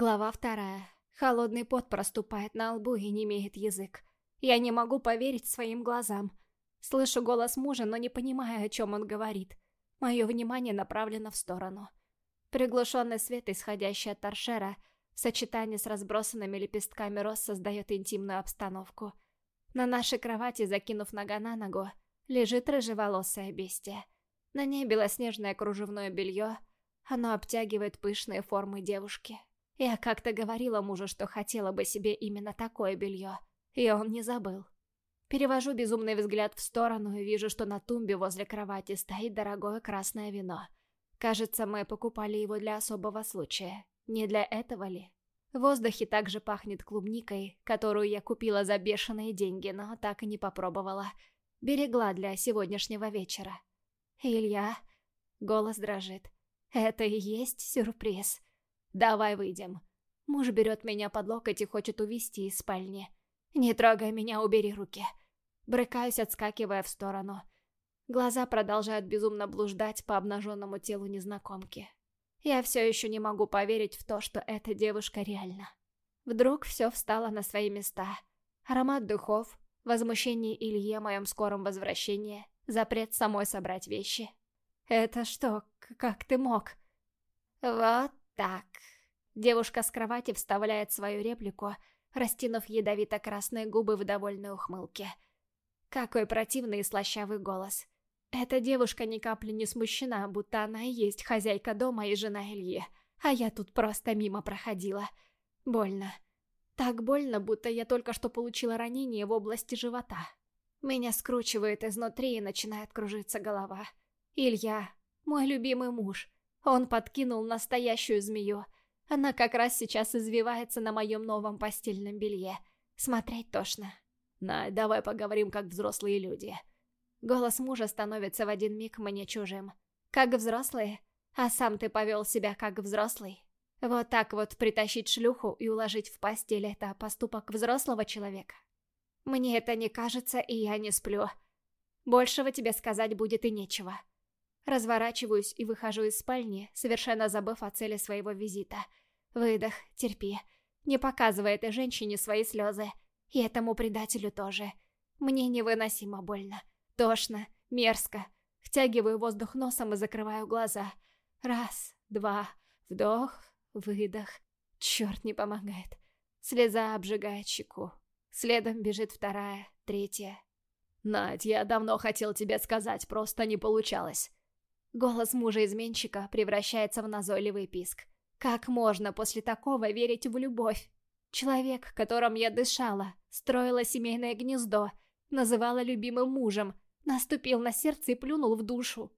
Глава вторая. Холодный пот проступает на лбу и не имеет язык. Я не могу поверить своим глазам. Слышу голос мужа, но не понимаю, о чем он говорит. Мое внимание направлено в сторону. Приглушенный свет, исходящий от торшера, в сочетании с разбросанными лепестками роз создает интимную обстановку. На нашей кровати, закинув нога на ногу, лежит рыжеволосое бестия. На ней белоснежное кружевное белье, оно обтягивает пышные формы девушки. Я как-то говорила мужу, что хотела бы себе именно такое белье, и он не забыл. Перевожу безумный взгляд в сторону и вижу, что на тумбе возле кровати стоит дорогое красное вино. Кажется, мы покупали его для особого случая. Не для этого ли? В воздухе также пахнет клубникой, которую я купила за бешеные деньги, но так и не попробовала. Берегла для сегодняшнего вечера. Илья... Голос дрожит. Это и есть сюрприз. Давай выйдем. Муж берет меня под локоть и хочет увести из спальни. Не трогай меня, убери руки. Брыкаюсь, отскакивая в сторону. Глаза продолжают безумно блуждать по обнаженному телу незнакомки. Я все еще не могу поверить в то, что эта девушка реальна. Вдруг все встало на свои места. Аромат духов, возмущение Ильи о моем скором возвращении, запрет самой собрать вещи. «Это что, как ты мог?» «Вот так». Девушка с кровати вставляет свою реплику, растянув ядовито-красные губы в довольной ухмылке. Какой противный и слащавый голос. Эта девушка ни капли не смущена, будто она и есть хозяйка дома и жена Ильи, а я тут просто мимо проходила. Больно. Так больно, будто я только что получила ранение в области живота. Меня скручивает изнутри и начинает кружиться голова. Илья, мой любимый муж. Он подкинул настоящую змею. Она как раз сейчас извивается на моем новом постельном белье. Смотреть тошно. Най, давай поговорим как взрослые люди. Голос мужа становится в один миг мне чужим. Как взрослые? А сам ты повел себя как взрослый? Вот так вот притащить шлюху и уложить в постель — это поступок взрослого человека? Мне это не кажется, и я не сплю. Большего тебе сказать будет и нечего. Разворачиваюсь и выхожу из спальни, совершенно забыв о цели своего визита. Выдох, терпи. Не показывай этой женщине свои слезы. И этому предателю тоже. Мне невыносимо больно. Тошно, мерзко. Втягиваю воздух носом и закрываю глаза. Раз, два, вдох, выдох. Черт не помогает. Слеза обжигает щеку. Следом бежит вторая, третья. «Надь, я давно хотел тебе сказать, просто не получалось». Голос мужа-изменщика превращается в назойливый писк. Как можно после такого верить в любовь? Человек, которым я дышала, строила семейное гнездо, называла любимым мужем, Наступил на сердце и плюнул в душу.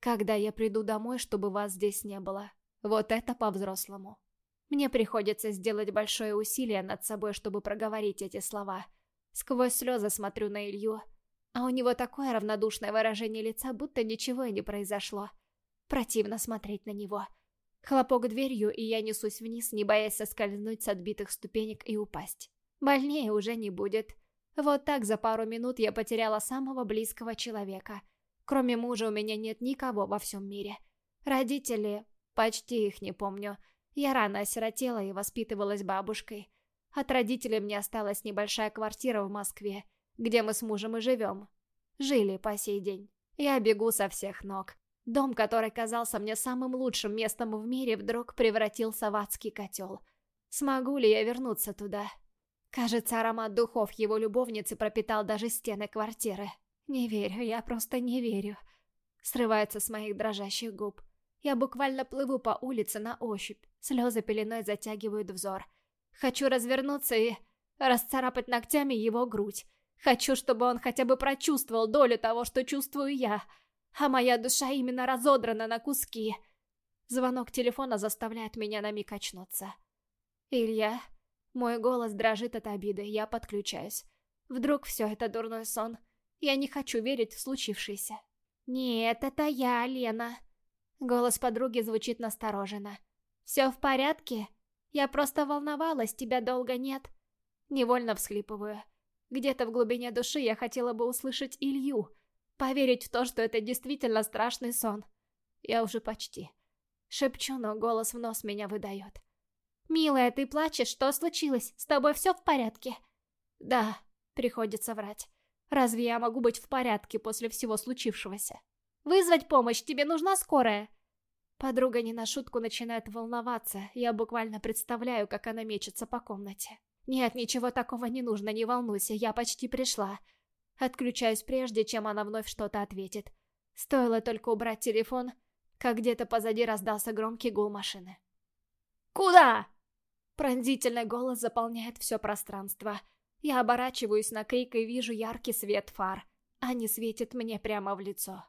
Когда я приду домой, чтобы вас здесь не было. Вот это по-взрослому. Мне приходится сделать большое усилие над собой, чтобы проговорить эти слова. Сквозь слезы смотрю на Илью, а у него такое равнодушное выражение лица, будто ничего и не произошло. Противно смотреть на него. Хлопок дверью, и я несусь вниз, не боясь соскользнуть с отбитых ступенек и упасть. Больнее уже не будет. Вот так за пару минут я потеряла самого близкого человека. Кроме мужа у меня нет никого во всем мире. Родители... Почти их не помню. Я рано осиротела и воспитывалась бабушкой. От родителей мне осталась небольшая квартира в Москве, где мы с мужем и живем. Жили по сей день. Я бегу со всех ног. Дом, который казался мне самым лучшим местом в мире, вдруг превратился в адский котел. Смогу ли я вернуться туда? Кажется, аромат духов его любовницы пропитал даже стены квартиры. Не верю, я просто не верю. Срывается с моих дрожащих губ. Я буквально плыву по улице на ощупь. Слезы пеленой затягивают взор. Хочу развернуться и расцарапать ногтями его грудь. Хочу, чтобы он хотя бы прочувствовал долю того, что чувствую я. А моя душа именно разодрана на куски. Звонок телефона заставляет меня на миг очнуться. «Илья?» Мой голос дрожит от обиды, я подключаюсь. Вдруг все это дурной сон? Я не хочу верить в случившееся. «Нет, это я, Лена». Голос подруги звучит настороженно. «Все в порядке? Я просто волновалась, тебя долго нет». Невольно всхлипываю. Где-то в глубине души я хотела бы услышать Илью, поверить в то, что это действительно страшный сон. Я уже почти. Шепчу, но голос в нос меня выдает. «Милая, ты плачешь? Что случилось? С тобой все в порядке?» «Да», — приходится врать. «Разве я могу быть в порядке после всего случившегося?» «Вызвать помощь, тебе нужна скорая?» Подруга не на шутку начинает волноваться, я буквально представляю, как она мечется по комнате. «Нет, ничего такого не нужно, не волнуйся, я почти пришла». Отключаюсь прежде, чем она вновь что-то ответит. Стоило только убрать телефон, как где-то позади раздался громкий гул машины. «Куда?» Пронзительный голос заполняет все пространство. Я оборачиваюсь на крик и вижу яркий свет фар. Они светят мне прямо в лицо.